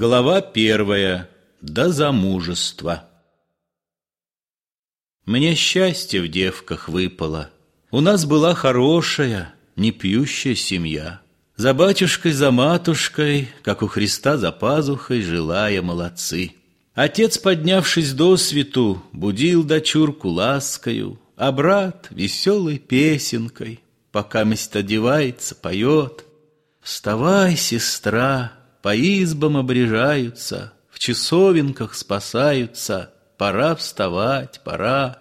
Глава первая. До замужества. Мне счастье в девках выпало. У нас была хорошая, не пьющая семья. За батюшкой, за матушкой, как у Христа за пазухой, желая молодцы. Отец, поднявшись до свету, будил дочурку ласкою, а брат веселой песенкой, пока месть одевается, поет. Вставай, сестра, по избам обрежаются, в часовенках спасаются, пора вставать, пора.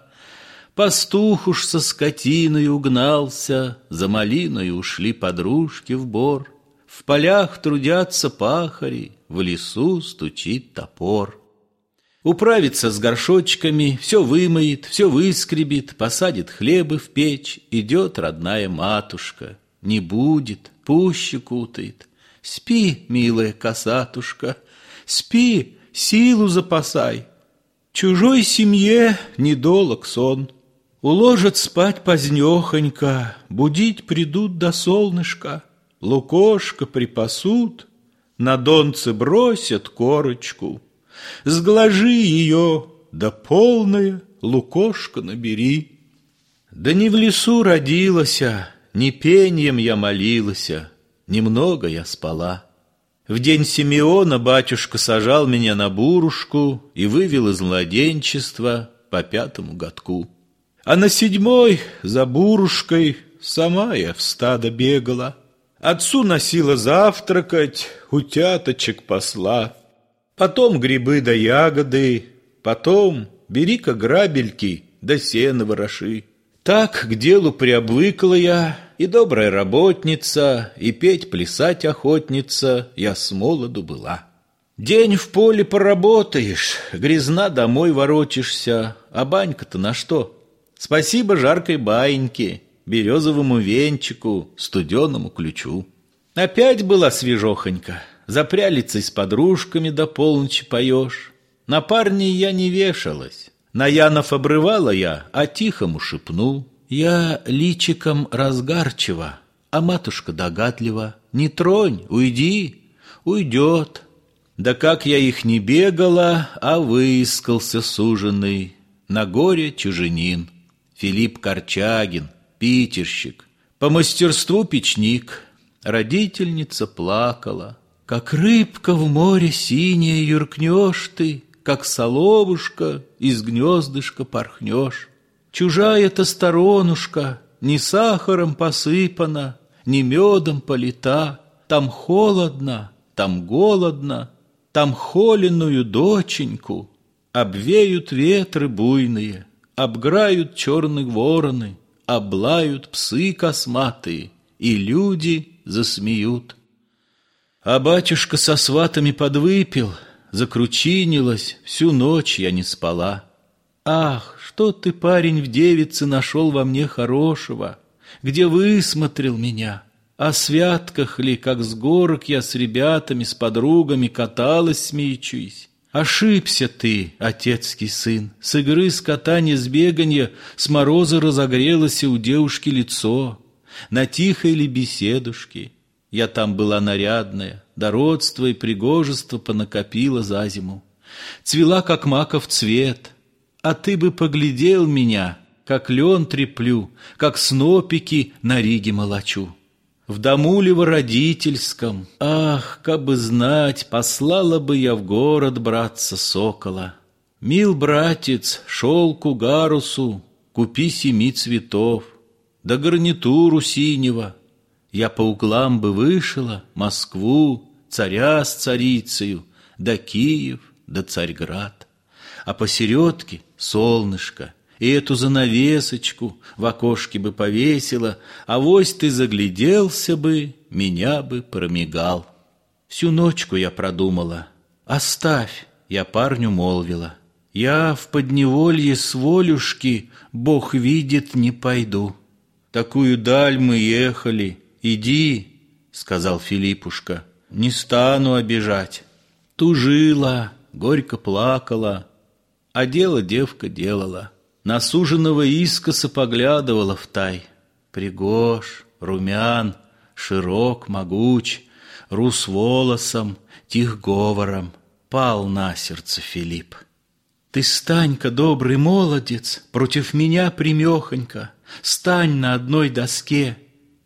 Пастух уж со скотиной угнался, За малиной ушли подружки в бор. В полях трудятся пахари, В лесу стучит топор. Управится с горшочками, все вымоет, все выскребет, Посадит хлебы в печь, идет родная матушка. Не будет, пуще кутает. Спи, милая косатушка, спи, силу запасай. Чужой семье недолог сон — Уложат спать позднехонько, Будить придут до солнышка, Лукошко припасут, На донце бросят корочку. Сглажи ее, да полная Лукошко набери. Да не в лесу родилася, Не пением я молилася, Немного я спала. В день Симеона батюшка сажал меня на бурушку И вывел из младенчества по пятому годку. А на седьмой за бурушкой сама я в стадо бегала. Отцу носила завтракать, утяточек посла. Потом грибы да ягоды, потом бери-ка грабельки да сено вороши. Так к делу приобвыкла я, и добрая работница, и петь плясать охотница я с молоду была. День в поле поработаешь, грязна домой воротишься, а банька-то на что? Спасибо жаркой баиньке, березовому венчику, студеному ключу. Опять была свежохонька, запрялицей с подружками до полночи поешь. На парней я не вешалась, на Янов обрывала я, а тихому шепнул. Я личиком разгарчива, а матушка догадлива. Не тронь, уйди, уйдет. Да как я их не бегала, а выискался суженый, на горе чуженин. Филипп Корчагин, питерщик, по мастерству печник. Родительница плакала. Как рыбка в море синяя юркнешь ты, Как соловушка из гнездышка порхнешь. Чужая-то сторонушка, ни сахаром посыпана, Ни медом полита, там холодно, там голодно, Там холеную доченьку Обвеют ветры буйные, Обграют черные вороны, Облают псы косматые, И люди засмеют. А батюшка со сватами подвыпил, Закручинилась, всю ночь я не спала. Ах, что ты, парень, в девице нашел во мне хорошего, Где высмотрел меня? О святках ли, как с горок я с ребятами, с подругами каталась, смеючись? Ошибся ты, отецкий сын, с игры с катания с беганья с мороза разогрелось у девушки лицо, на тихой ли беседушке. Я там была нарядная, дородство и пригожество понакопила за зиму. Цвела, как маков цвет, а ты бы поглядел меня, как лен треплю, как снопики на риге молочу. В дому ли в родительском? Ах, как бы знать, послала бы я в город братца сокола. Мил братец, шелку гарусу, купи семи цветов, да гарнитуру синего. Я по углам бы вышила Москву, царя с царицею, да Киев, да Царьград. А посередке солнышко, и эту занавесочку в окошке бы повесила, а вось ты загляделся бы, меня бы промигал. Всю ночку я продумала. Оставь, я парню молвила. Я в подневолье с волюшки, Бог видит, не пойду. Такую даль мы ехали. Иди, сказал Филиппушка, не стану обижать. Тужила, горько плакала, а дело девка делала. На суженого искоса поглядывала в тай. Пригож, румян, широк, могуч, рус волосом, тих говором, пал на сердце Филипп. Ты стань-ка, добрый молодец, против меня примехонько, Стань на одной доске,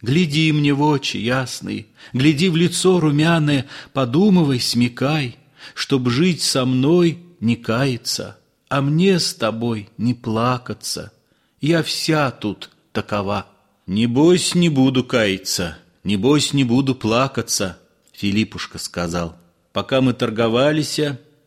гляди мне в очи ясные, Гляди в лицо румяное, подумывай, смекай, Чтоб жить со мной, не каяться, А мне с тобой не плакаться. Я вся тут такова. Небось, не буду каяться, Небось, не буду плакаться, Филиппушка сказал. Пока мы торговались,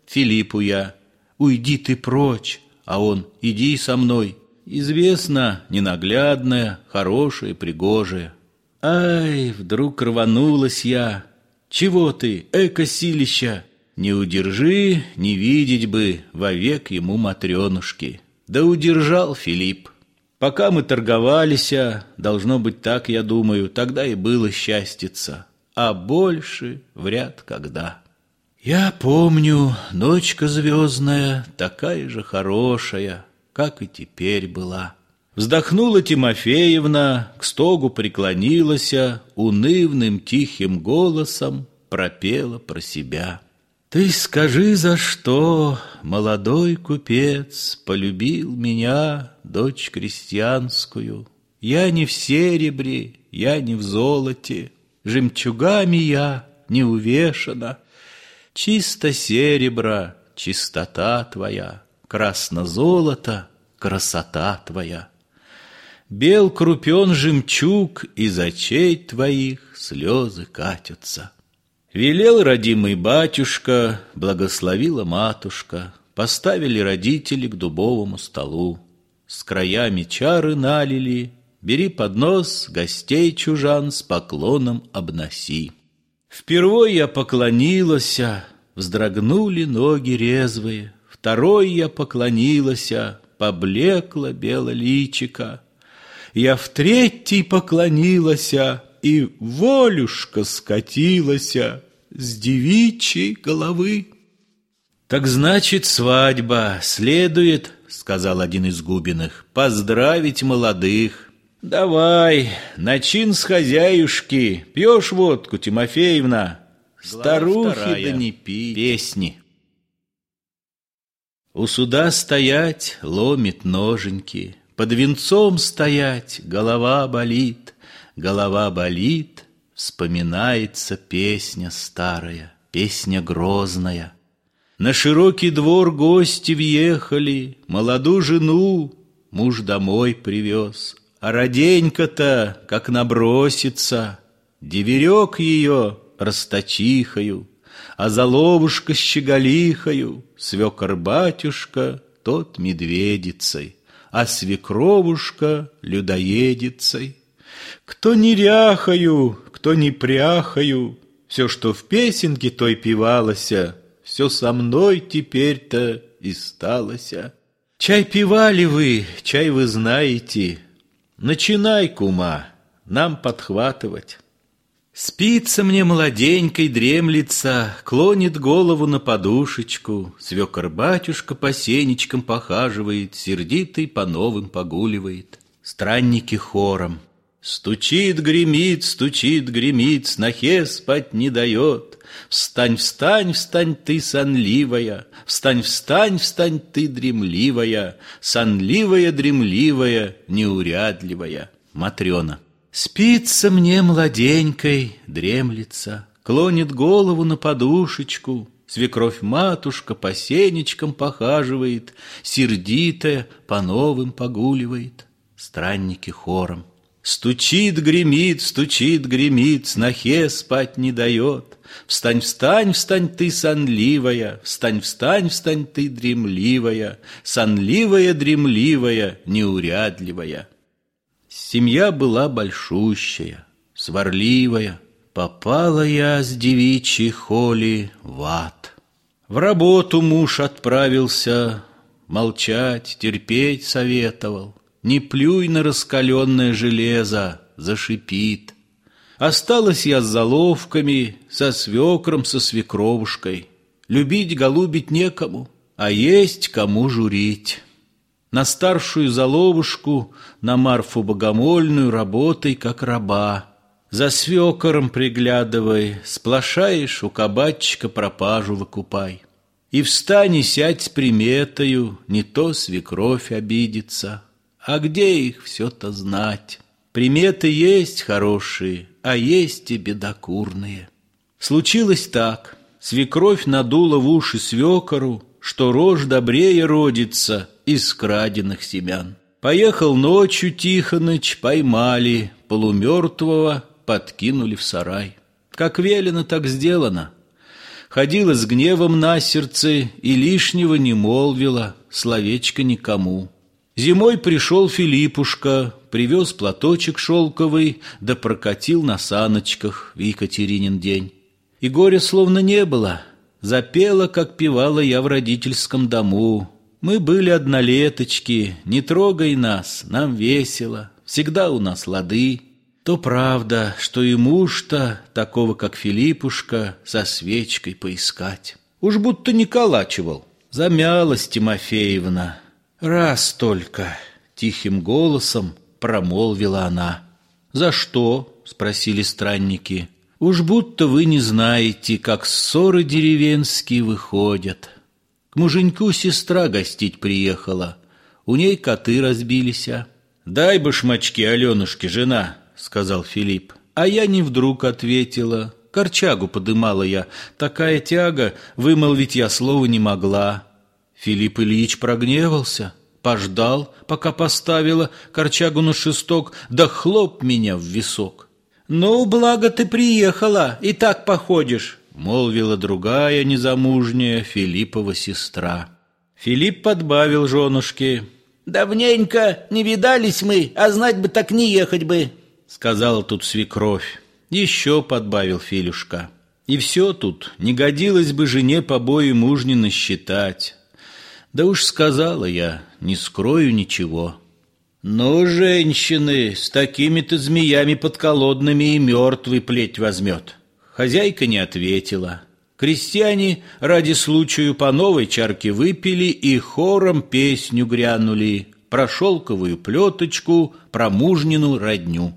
Филиппу я, уйди ты прочь, а он, иди со мной. Известно, ненаглядная, хорошая, пригожая. Ай, вдруг рванулась я. Чего ты, эко-силища? Не удержи, не видеть бы вовек ему матренушки. Да удержал Филипп. Пока мы торговались, должно быть так, я думаю, тогда и было счастьица, а больше вряд когда. Я помню, ночка звездная, такая же хорошая, как и теперь была. Вздохнула Тимофеевна, к стогу преклонилась, унывным тихим голосом пропела про себя. Ты скажи, за что молодой купец полюбил меня, дочь крестьянскую? Я не в серебре, я не в золоте, жемчугами я не увешана. Чисто серебро, чистота твоя, красно-золото, красота твоя. Бел крупен жемчуг, из очей твоих слезы катятся. Велел родимый батюшка, благословила матушка, Поставили родители к дубовому столу. С краями чары налили, Бери поднос, гостей чужан С поклоном обноси. Впервой я поклонилася, Вздрогнули ноги резвые, Второй я поклонилася, Поблекла бело личика. Я в третий поклонилася, и волюшка скатилася с девичьей головы. «Так значит, свадьба. Следует, — сказал один из Губиных, — поздравить молодых. Давай, начин с хозяюшки, пьешь водку, Тимофеевна. Старухи да не пи, песни». У суда стоять ломит ноженьки, Под венцом стоять голова болит. Голова болит, вспоминается песня старая, песня грозная. На широкий двор гости въехали, молоду жену муж домой привез. А роденька-то, как набросится, деверек ее расточихою, а заловушка щеголихою, свекор-батюшка тот медведицей, а свекровушка людоедицей. Кто неряхаю, кто не пряхаю, Все, что в песенке той певалося, Все со мной теперь-то и сталося. Чай пивали вы, чай вы знаете, Начинай, кума, нам подхватывать. Спится мне молоденькой, дремлется, Клонит голову на подушечку, Свекор-батюшка по сенечкам похаживает, Сердитый по новым погуливает. Странники хором — Стучит, гремит, стучит, гремит, снохе спать не дает. Встань, встань, встань ты, сонливая, Встань, встань, встань ты, дремливая, Сонливая, дремливая, неурядливая. Матрена. Спится мне младенькой, дремлется, Клонит голову на подушечку, Свекровь-матушка по сенечкам похаживает, Сердитая по новым погуливает. Странники хором. Стучит, гремит, стучит, гремит, снохе спать не дает. Встань, встань, встань ты, сонливая, Встань, встань, встань ты, дремливая, Сонливая, дремливая, неурядливая. Семья была большущая, сварливая, Попала я с девичьей холи в ад. В работу муж отправился, Молчать, терпеть советовал. Не плюй на раскаленное железо, зашипит. Осталась я с заловками, со свекром, со свекровушкой. Любить, голубить некому, а есть кому журить. На старшую заловушку, на Марфу Богомольную работай, как раба. За свекором приглядывай, Сплошаешь у кабачка пропажу выкупай. И встань и сядь с приметою, Не то свекровь обидится. А где их все-то знать? Приметы есть хорошие, а есть и бедокурные. Случилось так. Свекровь надула в уши свекору, что рожь добрее родится из краденных семян. Поехал ночью Тихоныч, поймали, полумертвого подкинули в сарай. Как велено, так сделано. Ходила с гневом на сердце и лишнего не молвила, словечко никому. Зимой пришел Филиппушка, привез платочек шелковый, да прокатил на саночках в Екатеринин день. И горя словно не было, запела, как певала я в родительском дому. Мы были однолеточки, не трогай нас, нам весело, всегда у нас лады. То правда, что и муж-то, такого как Филиппушка, со свечкой поискать. Уж будто не калачивал. Замялась Тимофеевна. Раз только, тихим голосом промолвила она. «За что?» — спросили странники. «Уж будто вы не знаете, как ссоры деревенские выходят. К муженьку сестра гостить приехала. У ней коты разбились. А. «Дай башмачки Аленушке, жена», — сказал Филипп. А я не вдруг ответила. Корчагу подымала я. Такая тяга, вымолвить я слова не могла. Филипп Ильич прогневался, пождал, пока поставила корчагу на шесток, да хлоп меня в висок. «Ну, благо ты приехала, и так походишь», — молвила другая незамужняя Филиппова сестра. Филипп подбавил женушке. «Давненько не видались мы, а знать бы так не ехать бы», — сказала тут свекровь. Еще подбавил Филюшка. И все тут не годилось бы жене побои мужнина считать. Да уж сказала я, не скрою ничего. Но женщины, с такими-то змеями подколодными и мертвый плеть возьмет. Хозяйка не ответила. Крестьяне ради случаю по новой чарке выпили и хором песню грянули про шелковую плеточку, про мужнину родню.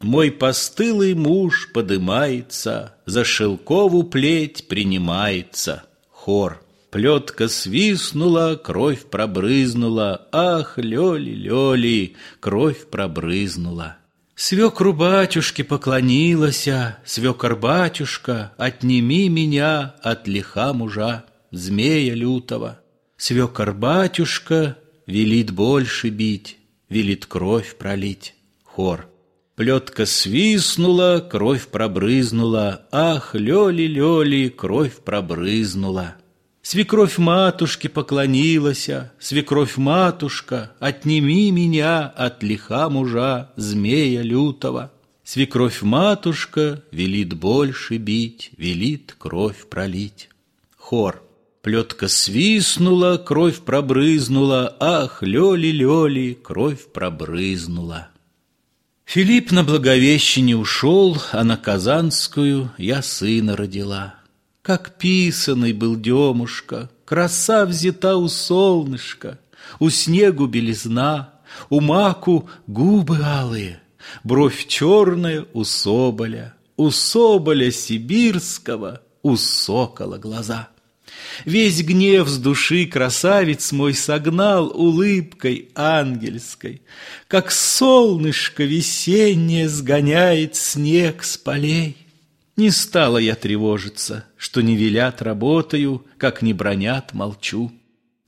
Мой постылый муж подымается, За шелкову плеть принимается. Хор. Плетка свистнула, кровь пробрызнула. Ах, лёли-лёли, кровь пробрызнула. Свекру батюшке поклонилася, Свекор батюшка, отними меня От лиха мужа, змея лютого. Свекор батюшка велит больше бить, Велит кровь пролить. Хор. Плетка свистнула, кровь пробрызнула, Ах, лёли-лёли, кровь пробрызнула. Свекровь матушке поклонилася, Свекровь матушка, отними меня От лиха мужа, змея лютого. Свекровь матушка велит больше бить, Велит кровь пролить. Хор. Плетка свистнула, кровь пробрызнула, Ах, лёли-лёли, кровь пробрызнула. Филипп на Благовещение ушел, а на Казанскую я сына родила. Как писаный был Демушка, краса взята у солнышка, у снегу белизна, у маку губы алые, бровь черная у соболя, у соболя сибирского, у сокола глаза. Весь гнев с души красавец мой согнал улыбкой ангельской, Как солнышко весеннее сгоняет снег с полей. Не стала я тревожиться, что не велят работаю, Как не бронят молчу.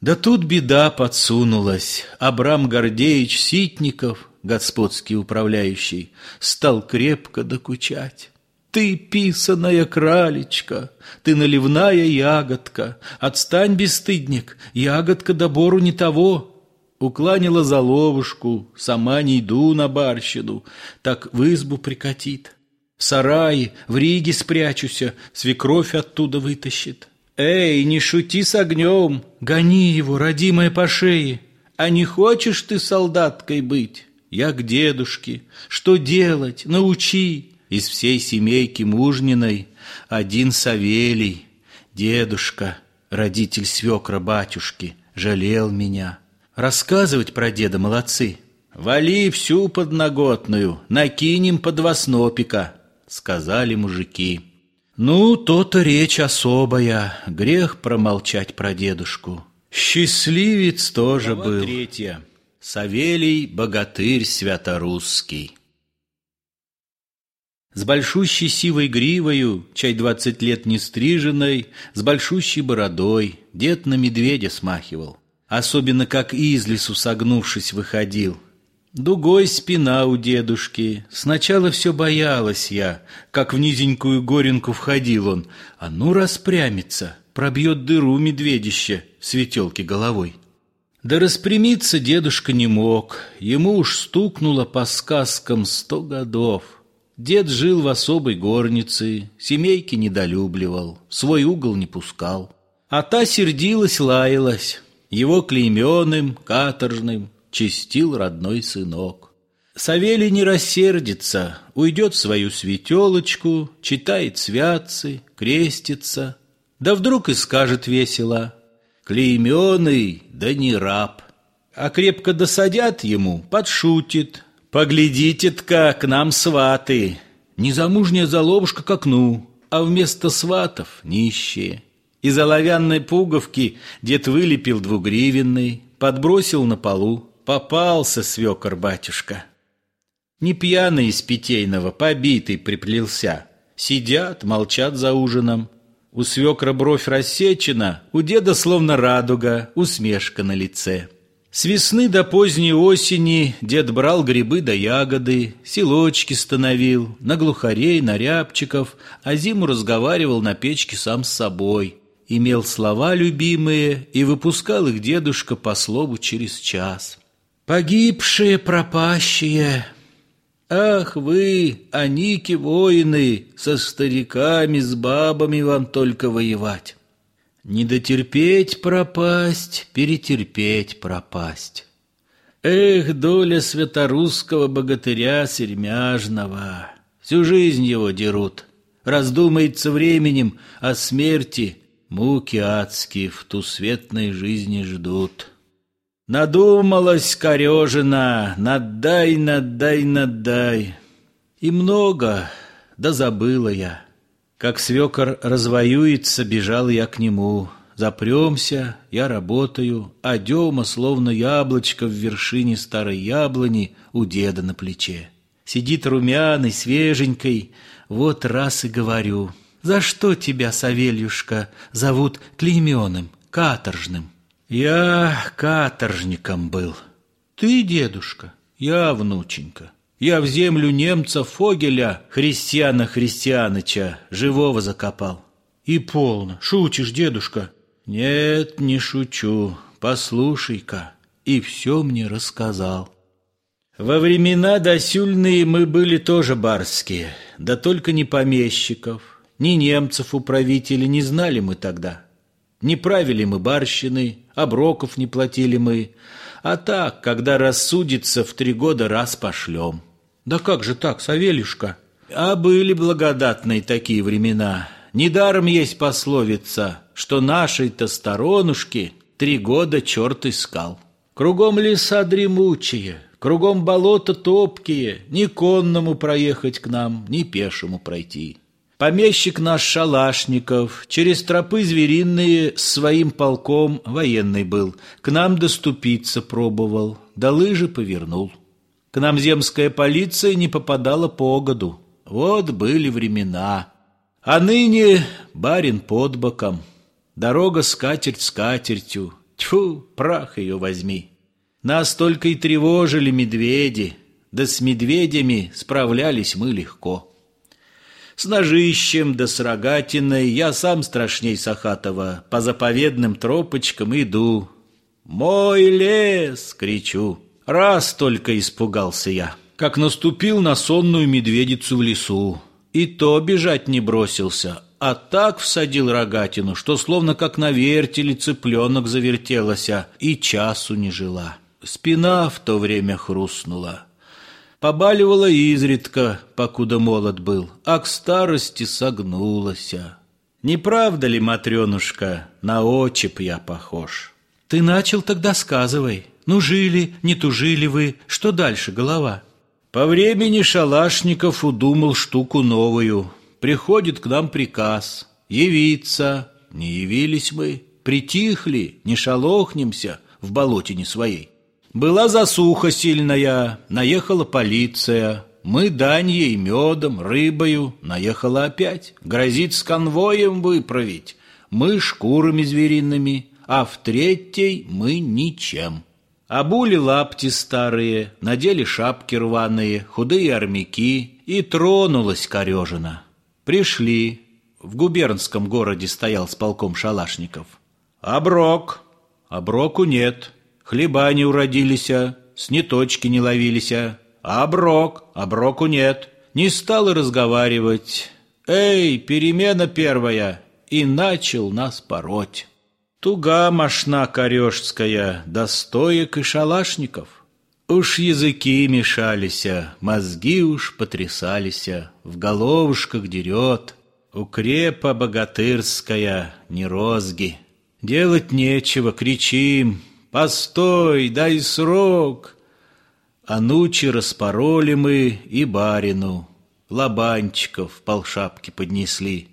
Да тут беда подсунулась. Абрам Гордеевич Ситников, господский управляющий, Стал крепко докучать. Ты писаная кралечка, ты наливная ягодка, Отстань, бесстыдник, ягодка добору не того. Укланила за ловушку, сама не иду на барщину, Так в избу прикатит. В сарае, в Риге спрячуся, свекровь оттуда вытащит. Эй, не шути с огнем, гони его, родимая по шее. А не хочешь ты солдаткой быть? Я к дедушке. Что делать? Научи. Из всей семейки мужниной один Савелий, дедушка, родитель свекра батюшки, жалел меня. Рассказывать про деда молодцы. Вали всю подноготную, накинем по два снопика. Сказали мужики. Ну, то-то речь особая, грех промолчать про дедушку. Счастливец тоже Глава был. Третья. Савелий, богатырь святорусский. С большущей сивой гривою, чай двадцать лет не стриженной, с большущей бородой, дед на медведя смахивал. Особенно как из лесу согнувшись выходил. Дугой спина у дедушки. Сначала все боялась я, как в низенькую горенку входил он. А ну распрямится, пробьет дыру медведище светелки головой. Да распрямиться дедушка не мог, ему уж стукнуло по сказкам сто годов. Дед жил в особой горнице, семейки недолюбливал, свой угол не пускал. А та сердилась, лаялась, его клейменным, каторжным, чистил родной сынок. Савелий не рассердится, уйдет в свою светелочку, читает святцы, крестится. Да вдруг и скажет весело, клейменный, да не раб. А крепко досадят ему, подшутит, Поглядите-ка, к нам сваты. Незамужняя заловушка к окну, а вместо сватов нищие. Из оловянной пуговки дед вылепил двугривенный, подбросил на полу. Попался свекор батюшка. Не пьяный из питейного, побитый приплелся. Сидят, молчат за ужином. У свекра бровь рассечена, у деда словно радуга, усмешка на лице. С весны до поздней осени дед брал грибы да ягоды, селочки становил, на глухарей, на рябчиков, а зиму разговаривал на печке сам с собой. Имел слова любимые и выпускал их дедушка по слову через час. «Погибшие, пропащие, Ах вы, аники воины, со стариками, с бабами вам только воевать. Не дотерпеть пропасть, перетерпеть пропасть. Эх, доля святорусского богатыря сермяжного! Всю жизнь его дерут. Раздумается временем о смерти, муки адские в ту светной жизни ждут. Надумалась корежина, надай, надай, надай. И много, да забыла я. Как свекор развоюется, бежал я к нему. Запремся, я работаю, а Дема, словно яблочко в вершине старой яблони, у деда на плече. Сидит румяный, свеженькой, вот раз и говорю. За что тебя, Савельюшка, зовут клейменым, каторжным? Я каторжником был. Ты, дедушка, я внученька. Я в землю немца Фогеля, Христиана Христианыча, живого закопал. И полно. Шутишь, дедушка? Нет, не шучу. Послушай-ка. И все мне рассказал. Во времена досюльные мы были тоже барские, да только не помещиков, ни немцев управителей не знали мы тогда. Не правили мы барщины, оброков не платили мы, а так, когда рассудится, в три года раз пошлем. Да как же так, Савельюшка? А были благодатные такие времена. Недаром есть пословица, что нашей-то сторонушки три года черт искал. Кругом леса дремучие, кругом болота топкие, ни конному проехать к нам, ни пешему пройти. Помещик наш Шалашников через тропы звериные с своим полком военный был, к нам доступиться пробовал, да лыжи повернул. К нам земская полиция не попадала по году. Вот были времена. А ныне барин под боком. Дорога скатерть скатертью. Тьфу, прах ее возьми. Нас только и тревожили медведи. Да с медведями справлялись мы легко. С ножищем да с рогатиной я сам страшней Сахатова по заповедным тропочкам иду. «Мой лес!» — кричу. Раз только испугался я, как наступил на сонную медведицу в лесу. И то бежать не бросился, а так всадил рогатину, что словно как на вертеле цыпленок завертелася и часу не жила. Спина в то время хрустнула. Побаливала изредка, покуда молод был, а к старости согнулася. Не правда ли, Матренушка, на очеп я похож? Ты начал тогда сказывай. Ну, жили, не тужили вы, что дальше, голова? По времени Шалашников удумал штуку новую. Приходит к нам приказ явиться. Не явились мы, притихли, не шалохнемся в болотине своей. Была засуха сильная, наехала полиция. Мы дань ей медом, рыбою, наехала опять. Грозит с конвоем выправить. Мы шкурами звериными, а в третьей мы ничем. Обули лапти старые, надели шапки рваные, худые армяки, и тронулась корежина. Пришли. В губернском городе стоял с полком шалашников. Оброк. Оброку нет. Хлеба не уродились, сниточки не ловились. Оброк. Оброку нет. Не стал и разговаривать. Эй, перемена первая. И начал нас пороть. Туга мошна корешская, стоек и шалашников. Уж языки мешалися, мозги уж потрясалися, В головушках дерет, укрепа богатырская, не розги. Делать нечего, кричим, постой, дай срок. А нучи распороли мы и барину, Лобанчиков полшапки поднесли.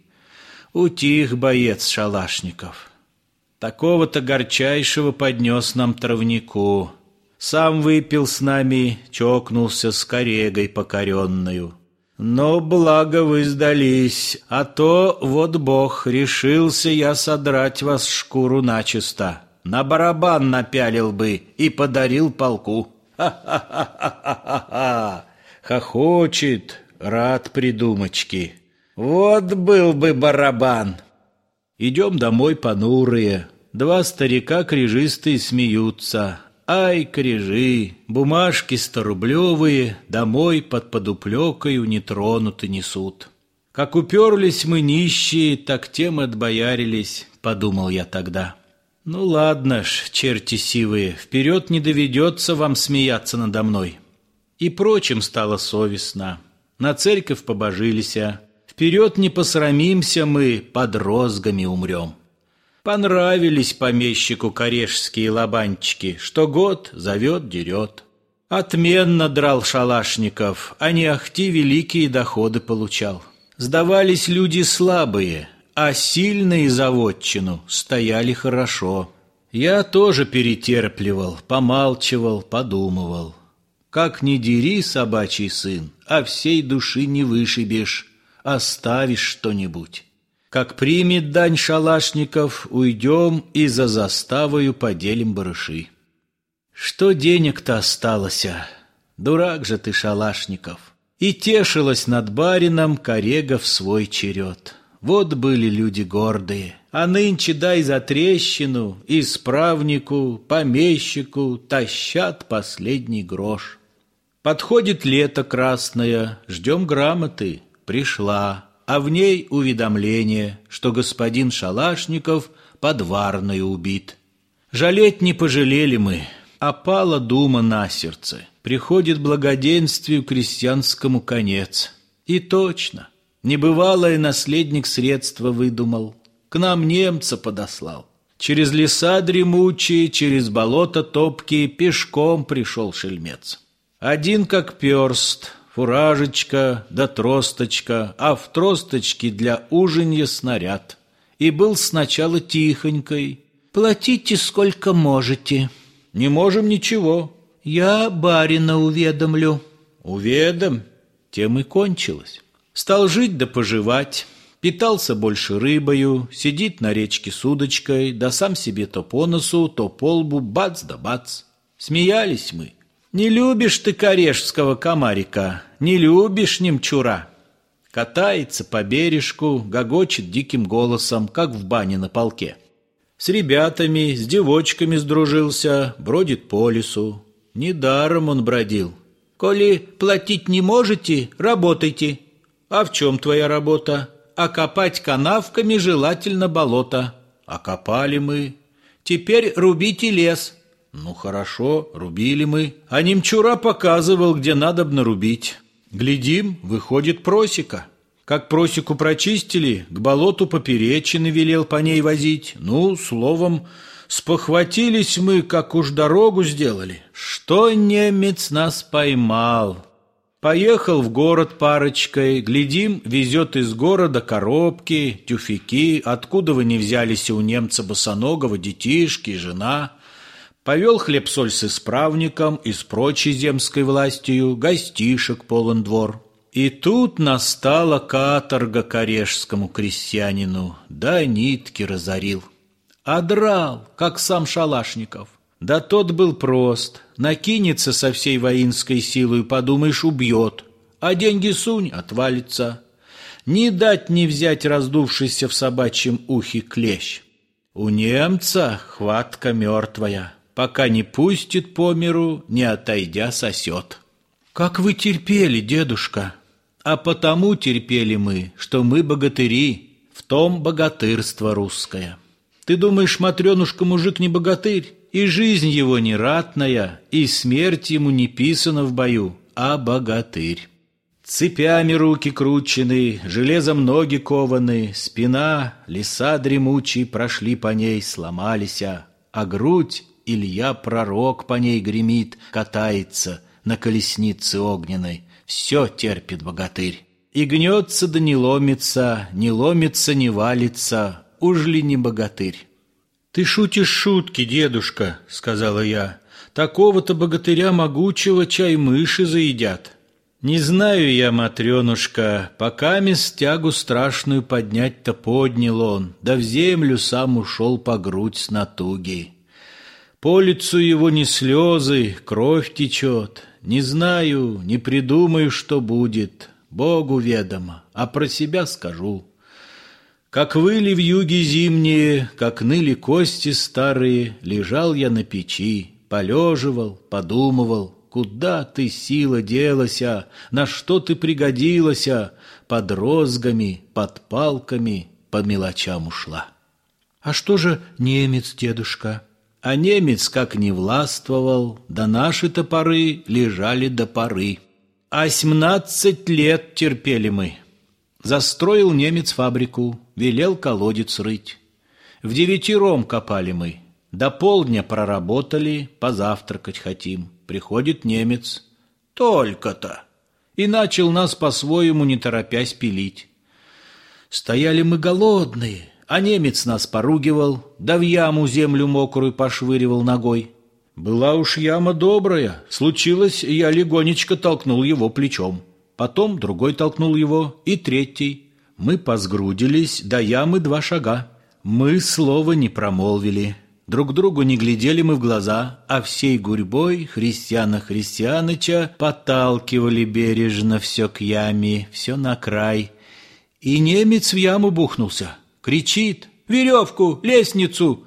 Утих боец шалашников — Такого-то горчайшего поднес нам травнику. Сам выпил с нами, чокнулся с корегой покоренную. Но благо вы сдались, а то, вот бог, решился я содрать вас шкуру начисто. На барабан напялил бы и подарил полку. Ха-ха-ха-ха-ха-ха! Хохочет, рад придумочки. Вот был бы барабан. Идем домой понурые, Два старика крижистые смеются. Ай, крижи, бумажки сторублевые Домой под подуплекою нетронуты несут. Как уперлись мы нищие, так тем отбоярились, Подумал я тогда. Ну ладно ж, черти сивые, Вперед не доведется вам смеяться надо мной. И прочим стало совестно. На церковь побожилися. Вперед не посрамимся мы, под розгами умрем. Понравились помещику корешские лобанчики, что год зовет, дерет. Отменно драл шалашников, а не ахти великие доходы получал. Сдавались люди слабые, а сильные за вотчину стояли хорошо. Я тоже перетерпливал, помалчивал, подумывал. Как не дери, собачий сын, а всей души не вышибешь, оставишь что-нибудь. Как примет дань шалашников, уйдем и за заставою поделим барыши. Что денег-то осталось? Дурак же ты, шалашников. И тешилась над барином корега в свой черед. Вот были люди гордые. А нынче дай за трещину, исправнику, помещику тащат последний грош. Подходит лето красное, ждем грамоты, пришла а в ней уведомление, что господин Шалашников подварной убит. Жалеть не пожалели мы, а пала дума на сердце. Приходит благоденствию крестьянскому конец. И точно, небывалое наследник средства выдумал, к нам немца подослал. Через леса дремучие, через болото топкие пешком пришел шельмец. Один как перст, фуражечка да тросточка, а в тросточке для ужинья снаряд. И был сначала тихонькой. «Платите сколько можете». «Не можем ничего». «Я барина уведомлю». «Уведом». Тем и кончилось. Стал жить да поживать. Питался больше рыбою, сидит на речке с удочкой, да сам себе то по носу, то по лбу, бац да бац. Смеялись мы. Не любишь ты корешского комарика, не любишь немчура. Катается по бережку, гогочет диким голосом, как в бане на полке. С ребятами, с девочками сдружился, бродит по лесу. Недаром он бродил. Коли платить не можете, работайте. А в чем твоя работа? А копать канавками желательно болото. А копали мы. Теперь рубите лес, ну хорошо, рубили мы. А немчура показывал, где надо нарубить. Глядим, выходит просека. Как просеку прочистили, к болоту поперечины велел по ней возить. Ну, словом, спохватились мы, как уж дорогу сделали. Что немец нас поймал? Поехал в город парочкой, глядим, везет из города коробки, тюфяки, откуда вы не взялись у немца босоногого, детишки, жена. Повел хлеб-соль с исправником и с прочей земской властью, гостишек полон двор. И тут настала каторга корешскому крестьянину, да нитки разорил. Одрал, как сам Шалашников. Да тот был прост, накинется со всей воинской силой, подумаешь, убьет, а деньги сунь, отвалится. Не дать не взять раздувшийся в собачьем ухе клещ. У немца хватка мертвая, пока не пустит по миру, не отойдя сосет. Как вы терпели, дедушка? А потому терпели мы, что мы богатыри, в том богатырство русское. Ты думаешь, Матренушка мужик не богатырь? И жизнь его не ратная, и смерть ему не писана в бою, а богатырь. Цепями руки кручены, железом ноги кованы, Спина, леса дремучие прошли по ней, сломались, а грудь Илья пророк по ней гремит, катается на колеснице огненной. Все терпит богатырь. И гнется да не ломится, не ломится, не валится, уж ли не богатырь. «Ты шутишь шутки, дедушка», — сказала я. «Такого-то богатыря могучего чай мыши заедят». «Не знаю я, Матренушка, пока тягу страшную поднять-то поднял он, да в землю сам ушел по грудь с натуги. По лицу его не слезы, кровь течет. Не знаю, не придумаю, что будет, Богу ведомо, а про себя скажу». Как выли в юге зимние, как ныли кости старые, Лежал я на печи, полеживал, подумывал, Куда ты, сила, делася, на что ты пригодилася, Под розгами, под палками, по мелочам ушла. А что же немец, дедушка? А немец как не властвовал, да наши топоры лежали до поры. А семнадцать лет терпели мы, Застроил немец фабрику, велел колодец рыть. В девятером копали мы. До полдня проработали, позавтракать хотим. Приходит немец. Только-то. И начал нас по-своему, не торопясь, пилить. Стояли мы голодные, а немец нас поругивал, да в яму землю мокрую пошвыривал ногой. Была уж яма добрая, случилось, я легонечко толкнул его плечом. Потом другой толкнул его, и третий. Мы позгрудились, до ямы два шага. Мы слова не промолвили. Друг другу не глядели мы в глаза, а всей гурьбой Христиана Христианыча подталкивали бережно все к яме, все на край. И немец в яму бухнулся, кричит «Веревку! Лестницу!»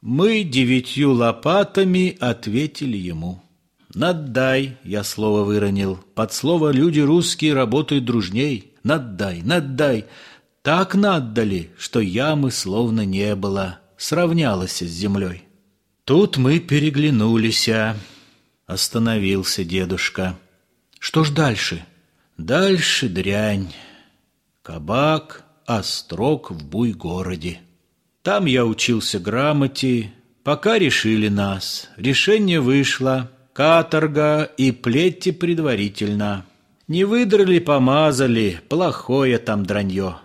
Мы девятью лопатами ответили ему. «Наддай», — я слово выронил. Под слово люди русские работают дружней. «Наддай, наддай». Так наддали, что ямы словно не было, сравнялась с землей. Тут мы переглянулись. а Остановился дедушка. Что ж дальше? Дальше дрянь. Кабак, острог в буй-городе. Там я учился грамоте, пока решили нас. Решение вышло — каторга и плети предварительно. Не выдрали, помазали, плохое там дранье.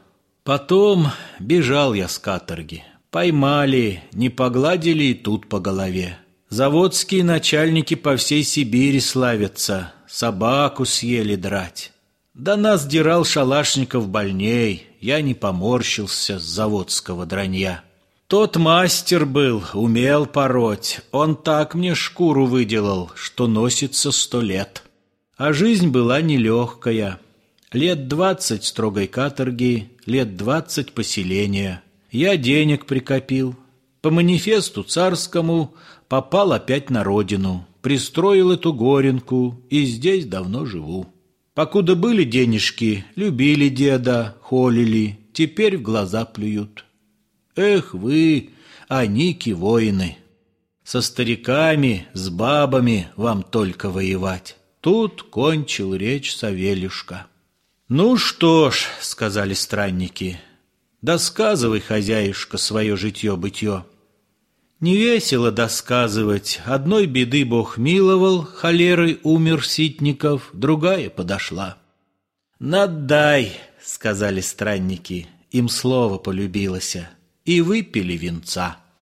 Потом бежал я с каторги. Поймали, не погладили и тут по голове. Заводские начальники по всей Сибири славятся, собаку съели драть. Да нас дирал Шалашников больней, я не поморщился с заводского дранья. Тот мастер был, умел пороть. Он так мне шкуру выделал, что носится сто лет. А жизнь была нелегкая. Лет двадцать строгой каторги, лет двадцать поселения. Я денег прикопил. По манифесту царскому попал опять на родину. Пристроил эту горенку и здесь давно живу. Покуда были денежки, любили деда, холили, теперь в глаза плюют. Эх вы, аники воины! Со стариками, с бабами вам только воевать. Тут кончил речь Савелюшка. «Ну что ж», — сказали странники, — «досказывай, хозяюшка, свое житье-бытье». Не весело досказывать, одной беды Бог миловал, холерой умер Ситников, другая подошла. «Надай», — сказали странники, им слово полюбилося, и выпили венца.